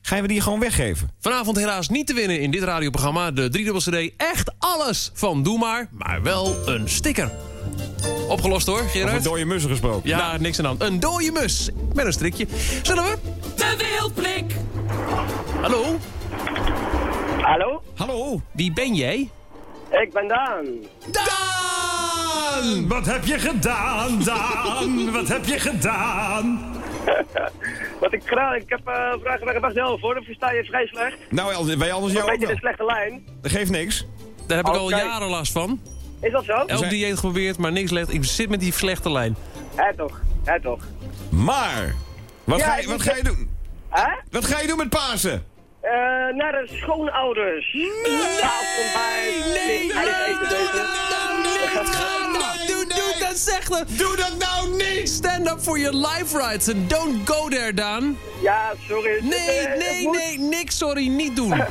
Gaan we die gewoon weggeven? Vanavond helaas niet te winnen in dit radioprogramma. De 3 dubbel CD. Echt alles van Doe maar, maar wel een sticker. Opgelost hoor, Over Gerard. dode mussen gesproken. Ja, niks aan de hand. Een dode mus met een strikje. Zullen we? De wildblik. Hallo? Hallo, Hallo. Wie ben jij? ik ben Daan. Daan! Wat heb je gedaan, Daan? Wat heb je gedaan? Wat ik gedaan, ik heb uh, vragen weg zelf hoor, dan versta je vrij slecht. Nou, als- wij anders Een jou ook beetje wel. een slechte lijn. Dat geeft niks. Daar heb ik al jaren last van. Is dat zo? Elk dieet geprobeerd, maar niks legt. Ik zit met die slechte lijn. Hè toch, hè toch. Maar, wat, Ja, ga, je, ik wat moet ga je doen? Hè? Wat ga je doen met Pasen? Eh, naar de schoonouders. Nee, nee, nee, doe dat nou niet. Ga niet. Doe, doe dat, zeg dat. Doe dat nou niet. Stand up for your life rights and don't go there, Daan. Ja, sorry. Nee, Eh, het nee, moet- nee, niks, sorry, niet doen.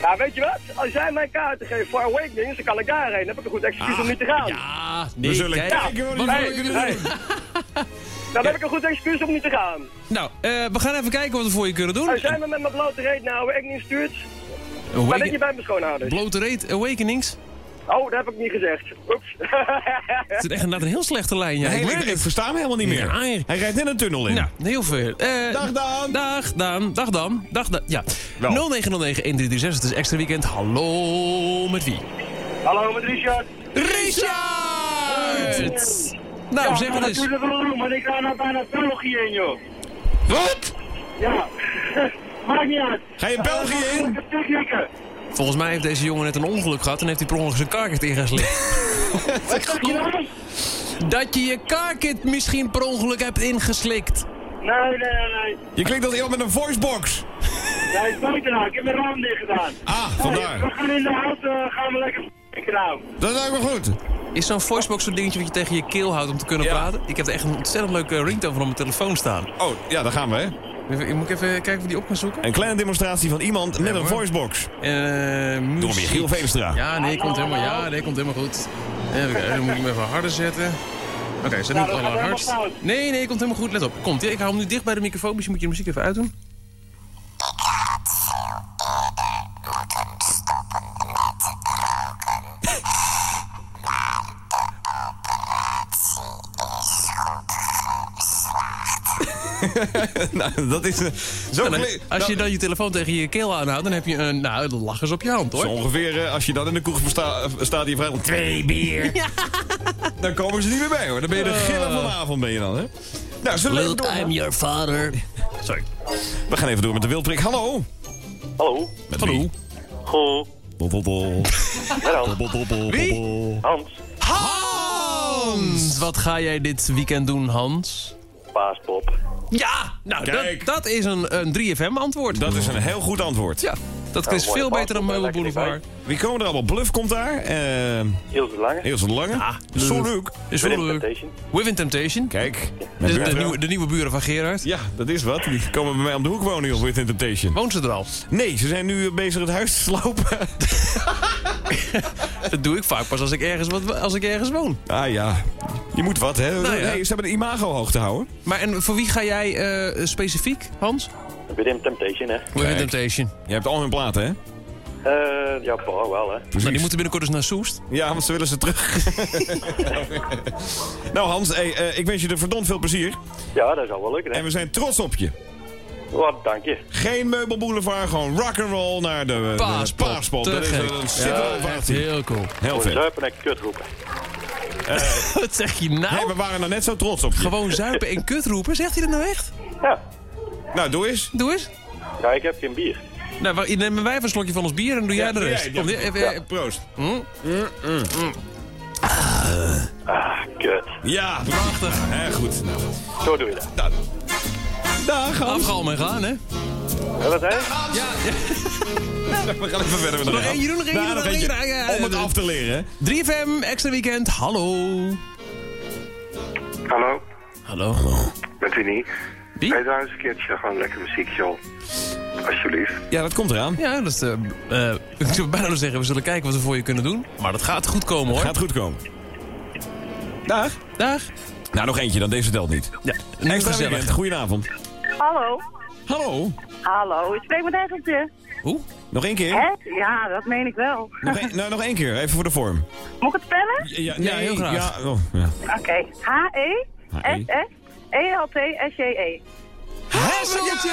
Ja, weet je wat? Als jij mij kaarten geeft voor Awakenings, dan kan ik daarheen. Dan heb ik een goed excuus om niet te gaan. Ah, Ja, We nee, zullen kijk. kijken wat we kunnen hey. doen. Dan heb ik een goed excuus om niet te gaan. Nou, eh, we gaan even kijken wat we voor je kunnen doen. Als jij me met mijn blote reet naar Awakenings stuurt, dan Awaken- ben je bij mijn schoonouders. Blote reet, awakenings. Oh, dat heb ik niet gezegd. Oeps. Het is echt inderdaad een heel slechte lijn. Ja, Nee, ik ik, ik versta hem helemaal niet meer. Ja. Hij rijdt net een tunnel in. Nou, heel veel. Eh, Dag Daan. Dag Daan, dag Dan, dag Dan. Ja, Wel. 0909-1336, het is extra weekend. Hallo, met wie? Hallo, met Richard. Richard! Nou, zeg het eens. natuurlijk wel doen, maar ik ga nou bijna België in, joh. Wat? Ja. Maakt niet uit. Ga je België in? Technieken. Volgens mij heeft deze jongen net een ongeluk gehad en heeft hij per ongeluk zijn karkit ingeslikt. Wat zeg je nou? Dat je je karkit misschien per ongeluk hebt ingeslikt. Nee, nee, nee, nee. Je klinkt als iemand met een voicebox. Nee, is buiten nou. Ik heb mijn raam dicht gedaan. Ah, vandaar. We gaan in de auto, gaan we lekker nou. Dat lijkt me goed. Is zo'n voicebox zo'n dingetje wat je tegen je keel houdt om te kunnen Ja. praten? Ik heb er echt een ontzettend leuke ringtone van op mijn telefoon staan. Oh, ja, daar gaan we, hè. Even- Moet ik even kijken of we die op kan zoeken? Een kleine demonstratie van iemand met een hoor. voicebox. Eh Door Veenstra. Ja, nee, komt helemaal, ja, nee, komt helemaal goed. Even dan moet ik hem even harder zetten. Oké, Nou, dat het helemaal fout. Nee, nee, komt helemaal goed. Let op. Komt, ik hou hem nu dicht bij de microfoon. Misschien moet je de muziek even uitdoen. nou, dat is... eh, zo dan- kli- als je dan je telefoon tegen je keel aanhoudt, dan heb je een... Nou, dan lachen ze op je hand, Zo hoor. ongeveer, eh, als je dan in de kroeg staat die vraagt om twee bier. Dan komen ze niet meer bij hoor. Dan ben je de giller vanavond ben je dan, hè? Nou, zullen we even door? your father. Sorry. We gaan even door met de wildprik. Hallo. Hallo. Met Hallo. wie? Goh. Wie? Hans. Hans! Wat ga jij dit weekend doen, Hans? Paaspop. Ja! Nou, Kijk. dat, dat is een, een 3FM-antwoord. Dat is een heel goed antwoord. Ja. Dat Nou, is veel beter dan Meubelboulevard. Wie komen er allemaal? Bluff komt daar. eh Ilse de Lange. Ilse de Lange. Ja, Zo leuk. leuk. Is wel Within leuk. Temptation. Within Temptation. Kijk. De, nieuwe, de nieuwe buren van Gerard. Ja, dat is wat. Die komen bij mij om de hoek wonen, joh, Within Temptation. Woont ze er al? Nee, ze zijn nu bezig het huis te slopen. Dat doe ik vaak pas als ik ergens, wat, als ik ergens woon. ah ja, je moet wat, hè. Nou ja. Nee, ze hebben de imago hoog te houden. Maar en voor wie ga jij eh, specifiek, Hans? Within Temptation, hè. Within. Temptation. Je hebt al hun platen, hè? Eh, ja, Paul wel, hè. Nou, die moeten binnenkort dus naar Soest. Ja, want ze willen ze terug. nou Hans, hey, eh, ik wens je er verdomd veel plezier. Ja, dat zou wel lukken, hè. En we zijn trots op je. Wat, dank je. Geen meubelboulevard, gewoon rock'n'roll naar de de Paaspot. Te Dat is een Ja, zitterovatie. heel cool. Heel vet. zuipen en kut roepen. Wat zeg je nou? Hey, we waren nou net zo trots op je. Gewoon zuipen en kut roepen. Zegt hij dat nou echt? Ja. Nou, doe eens. Doe eens. Ja, ik heb geen bier. Nou, nemen wij even een slokje van ons bier en doe jij de rest. ja. Kom, even- Ja, even- proost. Hm? Ah, kut. Ja, prachtig. Hè, goed. Nou, Zo doe je dat. nou. Dag, Hans. Afgehaald en gaan, hè? Ja, wat, hè? Ja, We gaan even verder met de Nog eentje doen, nog Nou, nog. Ja, Om het af te leren, hè. 3FM, extra weekend. Hallo. Hallo, Hallo. met Winnie. Wie? Je daar eens een keertje gewoon lekker muziek, joh. Alsjeblieft. Ja, dat komt eraan. Ja, dat is eh, ik zou bijna zeggen, we zullen kijken wat we voor je kunnen doen. Maar dat gaat goed komen, hoor. Gaat goed komen. Dag. Dag. Nou, nog eentje dan. Deze telt niet. Ja, nu Extra gezellig. Goedenavond. Hallo. Hallo. Hallo, ik spreek met Esseltje. Hoe? Nog één keer? Hè? Ja, dat meen ik wel. Nog, nou, nog één keer. Even voor de vorm. Moet ik het spellen? Ja, Ja, heel graag. Ja, oh, ja. Oké. E H-E-S-S-E-L-T-S-J-E. Hesseltje!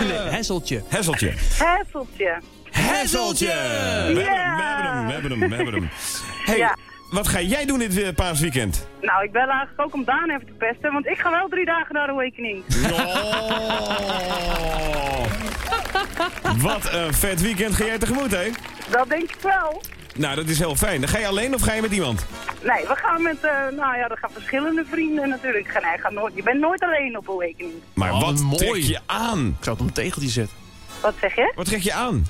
Nee, Hesseltje. Hesseltje. Hesseltje. Hesseltje! We, hebben hem, we hebben hem, we hebben hem, we hebben hem. Hey, Ja. wat ga jij doen dit eh, paasweekend? Nou, ik bel eigenlijk ook om Daan even te pesten, want ik ga wel drie dagen naar Awakening. Wat een vet weekend ga jij tegemoet, hè? Dat denk ik wel. Nou, dat is heel fijn. Dan ga je alleen of ga je met iemand? Nee, we gaan met, eh, nou ja, er gaan verschillende vrienden natuurlijk. Nee, je gaat nooit, je bent nooit alleen op Awakening. Maar Oh, wat mooi. trek je aan? Ik zou het op een tegeltje zetten. Wat zeg je? Wat trek je aan?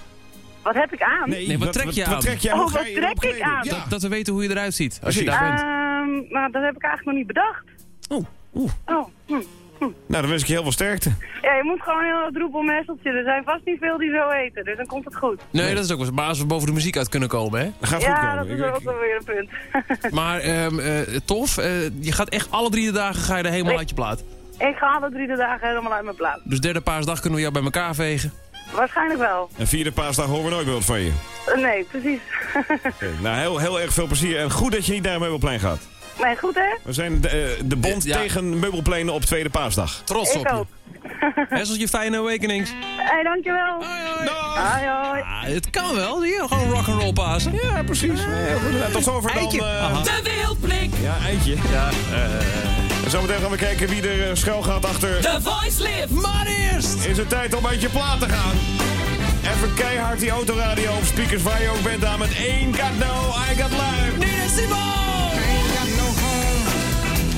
Wat heb ik aan? Nee, wat trek je Wat aan? trek je aan? Oh, wat trek ik aan? Ja. Dat, dat we weten hoe je eruit ziet als je daar bent. Ehm, nou, dat heb ik eigenlijk nog niet bedacht. Oeh, oeh. Oh, hm. Nou, dan wens ik je heel veel sterkte. Ja, je moet gewoon heel wat roepen om Hesseltje. Er zijn vast niet veel die zo eten, dus dan komt het goed. Nee, dat is ook wel. Maar als we boven de muziek uit kunnen komen, hè? Dat gaat goed Ja, komen. dat Ik- is ook wel weer een punt. Maar ehm, eh, tof. eh, je gaat echt alle drie de dagen ga je er helemaal Nee. uit je plaat. ik ga alle drie de dagen helemaal uit mijn plaats. Dus derde paasdag kunnen we jou bij elkaar vegen. Waarschijnlijk wel. En vierde paasdag horen we nooit meer wat van je. Eh, nee, precies. Nou, heel, heel erg veel plezier. En goed dat je niet naar een meubelplein gaat. Nee, goed hè? We zijn de, eh, de bond Ja. tegen meubelpleinen op tweede paasdag. Trots Ik op je. ook. Hesseltje, fijne awakenings. Hé, hey, dankjewel. Hoi, hoi. Ah, het kan wel. Zie je? Gewoon rock'n'roll pasen. Ja, precies. Heel goed. Nou, tot zover dan. Eitje. eh, Aha. De Wildblik. ja, eitje. Ja, En zometeen gaan we kijken wie er eh, schuil gaat achter. The Voice Live. maar eerst. Is het tijd om uit je plaat te gaan? Even keihard die autoradio op speakers waar je ook bent aan met Ain't Got No, I Got Life. Nina Simone!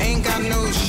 Ain't got no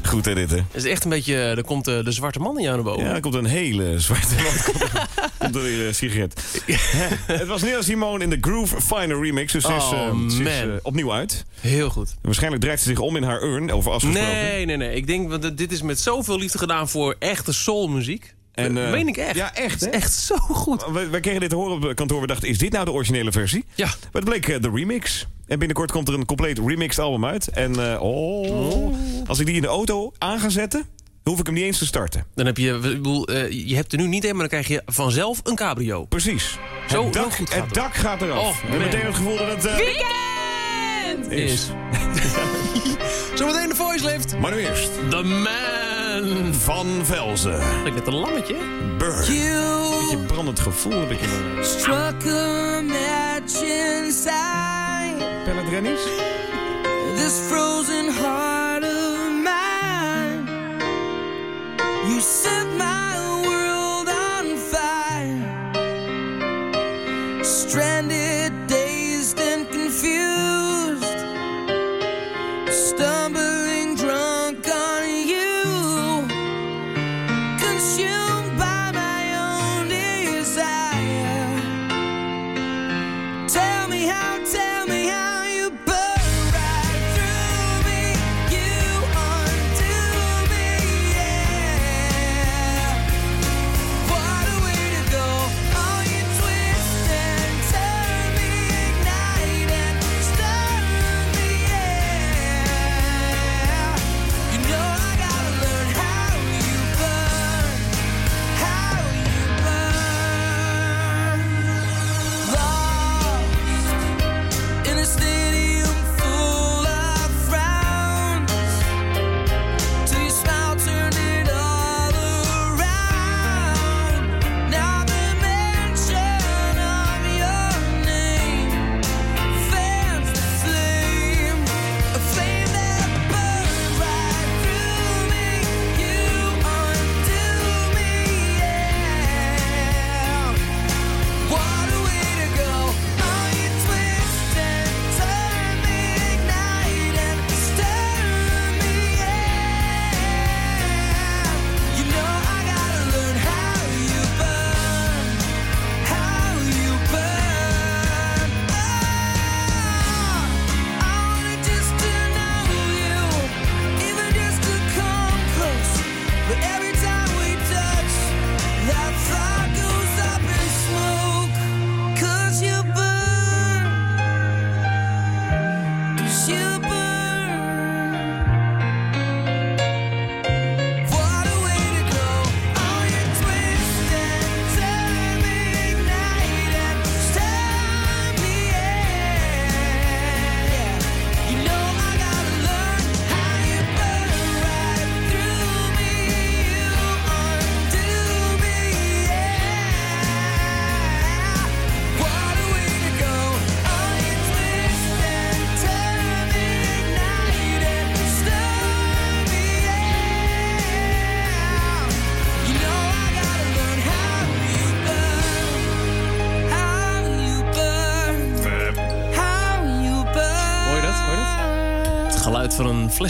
Goed hè, dit hè? Het is echt een beetje... Er komt eh, de zwarte man in jou naar boven. Ja, er komt een hele zwarte man. komt er weer een sigaret. het was Nina Simone in de Groove Finer remix. Dus ze is, Oh, eh, ze is eh, opnieuw uit. Heel goed. Waarschijnlijk draait ze zich om in haar urn, over afgesproken. Nee, nee, nee. Ik denk, want dit is met zoveel liefde gedaan voor echte soulmuziek. En, eh, Meen ik echt. Ja, echt. Echt zo goed. Wij, wij kregen dit te horen op het kantoor. We dachten, is dit nou de originele versie? Ja. Maar het bleek eh, de remix. En binnenkort komt er een compleet remixed album uit. En eh, oh, als ik die in de auto aan ga zetten, hoef ik hem niet eens te starten. Dan heb je, ik bedoel, je hebt er nu niet een, maar dan krijg je vanzelf een cabrio. Precies. Zo het dak, goed gaat het dak gaat eraf. Oh, we man. meteen het gevoel dat het... Weekend! is. Is. Zometeen de voice lift. Maar nu eerst. The man. Van Velzen. Ik net een lammetje. Burr. Beetje brandend gevoel heb ik in mijn Struck a match inside pelletrennies. this frozen heart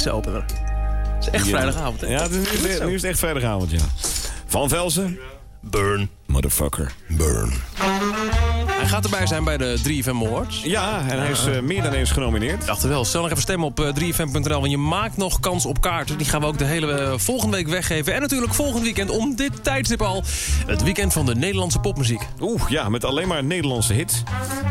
flessenopener. Het is echt Ja. vrijdagavond, hè? Ja, het is, nu, is het, nu is het echt vrijdagavond, ja. Van Velzen. Burn. Motherfucker. Burn. Hij gaat erbij zijn bij de 3FM Awards. Ja, en hij is eh, meer dan eens genomineerd. Dacht er wel. Stel nog even stemmen op eh, 3fm.nl, want je maakt nog kans op kaarten. Die gaan we ook de hele eh, volgende week weggeven. En natuurlijk volgend weekend om dit tijdstip al. Het weekend van de Nederlandse popmuziek. Oeh, ja, met alleen maar Nederlandse hits.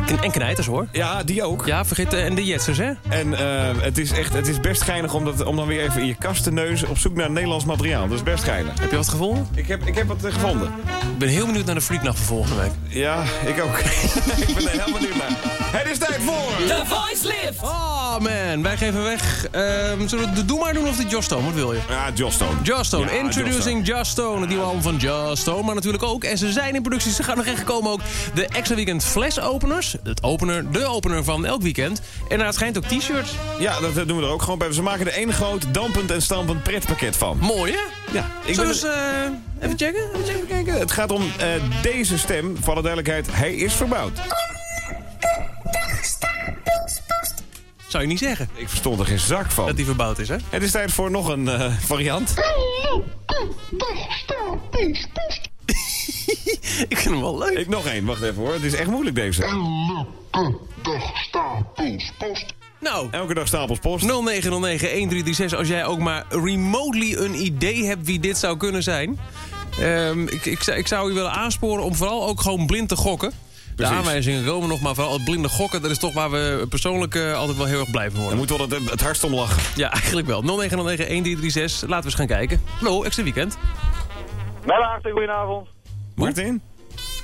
En, en knijters hoor. Ja, die ook. Ja, vergeet en de Jetsers hè. En eh, het, is echt, het is best geinig om, dat, om dan weer even in je kast te neuzen op zoek naar Nederlands materiaal. Dat is best geinig. Heb je wat gevonden? Ik heb, ik heb wat eh, gevonden. Ik ben heel benieuwd naar de Freaknacht van volgende week. Ja, ik ook. ik ben er heel benieuwd naar. Het is tijd voor... The Voice Lift! Oh man, wij geven weg. Ehm zullen we de Doe maar doen of de Just Stone? Wat wil je? Ja, Joss Stone. Just Stone, Ja, introducing Just Stone. Het nieuwe album van Just Stone, maar natuurlijk ook. En ze zijn in productie, ze gaan nog echt komen ook. De extra weekend flash openers. Het opener, de opener van elk weekend. En het schijnt ook t-shirts. Ja, dat eh, doen we er ook gewoon bij. Ze maken er één groot dampend en stampend pretpakket van. Mooi hè? Ja, ik Zullen we eens eh, even checken? Even checken? Kijken. Het gaat om eh, deze stem. Voor alle duidelijkheid, hij is verbouwd. Zou je niet zeggen. Ik verstond er geen zak van. Dat die verbouwd is, hè? Het is tijd voor nog een eh, variant. Ik vind hem wel leuk. Ik, nog één, wacht even hoor. Het is echt moeilijk deze. Nou. Elke dag stapels post. 0909-1336 als jij ook maar remotely een idee hebt wie dit zou kunnen zijn. Ehm, ik, ik, zou- ik zou u willen aansporen om vooral ook gewoon blind te gokken. De Precies. aanwijzingen komen nog, maar vooral het blinde gokken... dat is toch waar we persoonlijk eh, altijd wel heel erg blij van worden. Dan moet wel het, het hardst om lachen. Ja, eigenlijk wel. 0909-1336. Laten we eens gaan kijken. Hallo, extra weekend. Met Maarten, goedenavond. Martin?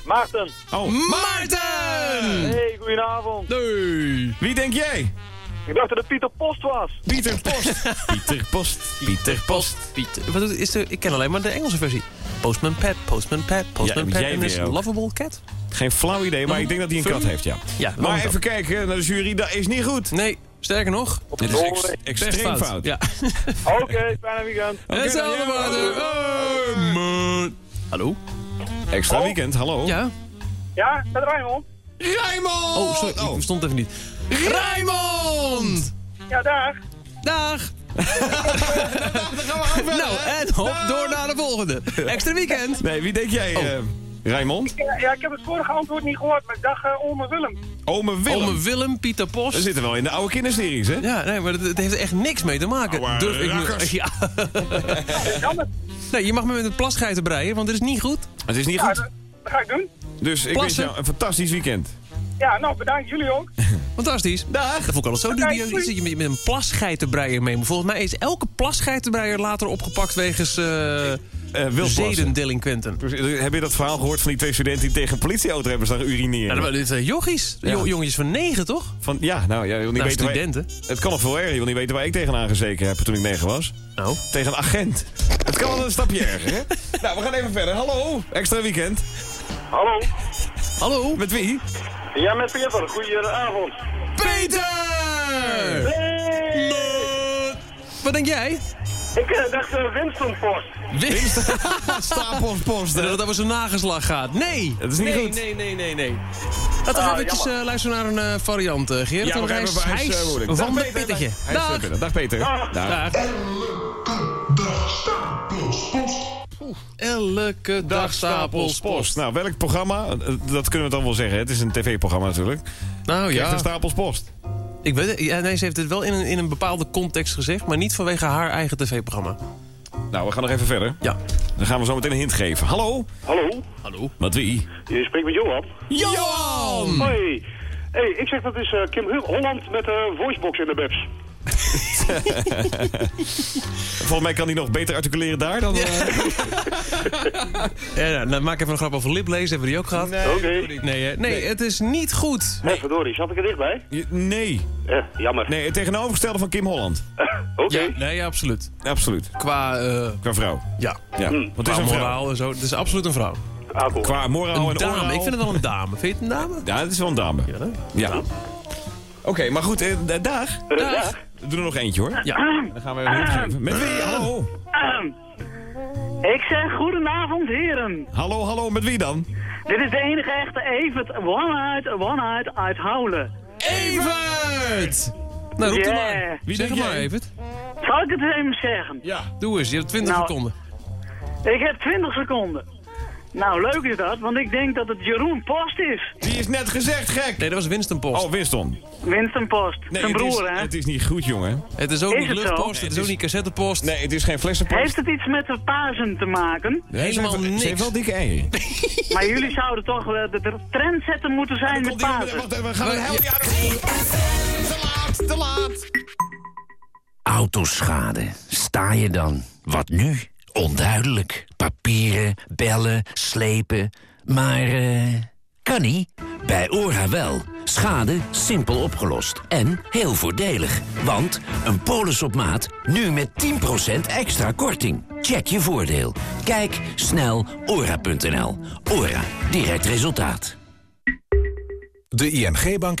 Maarten. Oh. Maarten! Hey, goedenavond. Nee. Wie denk jij? Ik dacht dat het Pieter Post was. Pieter Post. Pieter Post. Pieter Post. Pieter, wat is de, ik ken alleen maar de Engelse versie. Postman Pat, Postman Pat, Postman Ja, Pat jij en weer ook. lovable cat. Geen flauw idee, maar ik denk dat hij een kat heeft, ja. Ja, Maar even kijken naar de jury, dat is niet goed. Nee, sterker nog. Dit is ex- extreem fout. Ja. Oké, fijne weekend. Oké, Hetzelfde dan, ja, Maarten. Oh, man. Hallo? Extra weekend, hallo. Ja? Ja, met Raymond. Rijmond! Oh, sorry, ik verstond even niet. Rijmond! Ja, daar. Dag! nou, en hop, door naar de volgende. Extra weekend. Nee, wie denk jij, Oh. eh Rijmond? Ja, ja, ik heb het vorige antwoord niet gehoord, maar ik dacht uh, Ome Willem. Ome Willem. Ome Willem, Pieter Post. We zitten wel in de oude kinderseries, hè? Ja, nee, maar het, het heeft er echt niks mee te maken. Durf ik nu-. Ja. nee, je mag me met het plasgeiten breien, want het is niet goed. Het is niet Ja, goed. dat, dat ga ik doen. Dus ik wens jou een fantastisch weekend. Ja, nou, bedankt jullie ook. Fantastisch. Dag. Dat vond ik altijd zo dubieus dat je met, met een plasgeitenbreier mee moet. Volgens mij is elke plasgeitenbreier later opgepakt wegens eh Eh wildplassen. zedendelinquenten. Heb je dat verhaal gehoord van die twee studenten die tegen een politieauto hebben staan urineren? Ja, dat waren dit zijn jochies. Ja. Jo- jongetjes van negen, toch? Van, ja, nou, ja, je wil niet Nou, weten waar- studenten. het kan nog veel erger. Je wil niet weten waar ik tegenaan gezeken heb toen ik negen was. Nou. Tegen een agent. Het kan wel een stapje erger, hè? nou, we gaan even verder. Hallo, extra weekend. Hallo. Hallo. Met wie? Ja, met Peter. Goedenavond. Peter! Hey! Wat denk jij? Ik dacht uh, Winston Post. Winst. Stapelspost. Dat het over zijn nagelslag gaat. Nee. Dat is niet nee, goed. Nee, nee, nee, nee. Laten we Ah, eventjes eh, luisteren naar een eh, variant, eh Gerard. Ja, van we gaan Rijs. Hijs, eh, moeilijk. van Dag, Peter. Pittetje. Hij is, eh, Dag. binnen. Dag Peter. Dag. Dag. Dag. Elke dag stapels post. Nou, welk programma? Dat kunnen we dan wel zeggen. Het is een tv-programma natuurlijk. Nou Krijgt ja, een stapels post. Ik weet het. Ja, nee, ze heeft het wel in een, in een bepaalde context gezegd, maar niet vanwege haar eigen tv-programma. Nou, we gaan nog even verder. Ja. Dan gaan we zo meteen een hint geven. Hallo? Hallo. Hallo. Met wie? Je spreekt met Johan. Johan! Hoi. Hey, ik zeg dat is eh, Kim Hu- Holland met de voicebox in de Volgens mij kan hij nog beter articuleren daar dan... eh, Ja, nou, dan maak even een grap over liplezen, hebben we die ook gehad? Nee. Oké. Nee, hè? nee, het is niet goed. Nee. verdorie, zat ik er dichtbij? je- nee. Eh, jammer. Nee, het tegenovergestelde van Kim Holland. Oké. Ja, nee, ja, absoluut. Absoluut. Qua, eh, Qua vrouw. ja, Ja. Hm. Want het is een vrouw. moraal en zo. Het is absoluut een vrouw. Akkoord. Qua moraal Een en dame. oraal. Ik vind het wel een dame. Vind je het een dame? Ja, het is wel een dame. Ja, hè? Ja. Oké, maar goed, eh, dag. Eh, Dag. dag. We doen er nog eentje hoor. Ja. Dan gaan we een geven. Met wie? Hallo. Ik zeg goedenavond, heren. Hallo, hallo, met wie dan? Dit is de enige echte Evert One-Uit, One-Uit uit Houlen. Evert! Nou, roep er Yeah. maar. Wie zeg denk het maar? Evert. Zal ik het even zeggen? Ja. Doe eens, je hebt 20 Nou, seconden. Ik heb 20 seconden. Nou, leuk is dat, want ik denk dat het Jeroen Post is. Die is net gezegd, gek. Nee, dat was Winston Post. Oh, Winston. Winston Post. Nee, Zijn het is, broer, hè? het is niet goed, jongen. het is ook Is niet luchtpost, het Het is ook niet cassettepost. Nee, het is geen flessenpost. Heeft het iets met de Pasen te maken? Nee, helemaal ze heeft- niks. Ze heeft wel dikke eieren. Maar jullie zouden toch wel de, trendsetter moeten zijn met even, we gaan een Ja. hel... Ja, te laat, te laat. Autoschade. Sta je dan? Wat nu? Onduidelijk. Papieren, bellen, slepen. Maar eh kan niet. Bij ORA wel. Schade simpel opgelost. En heel voordelig. Want een polis op maat nu met 10% extra korting. Check je voordeel. Kijk snel ora.nl. ORA. Direct resultaat. De ING-bank in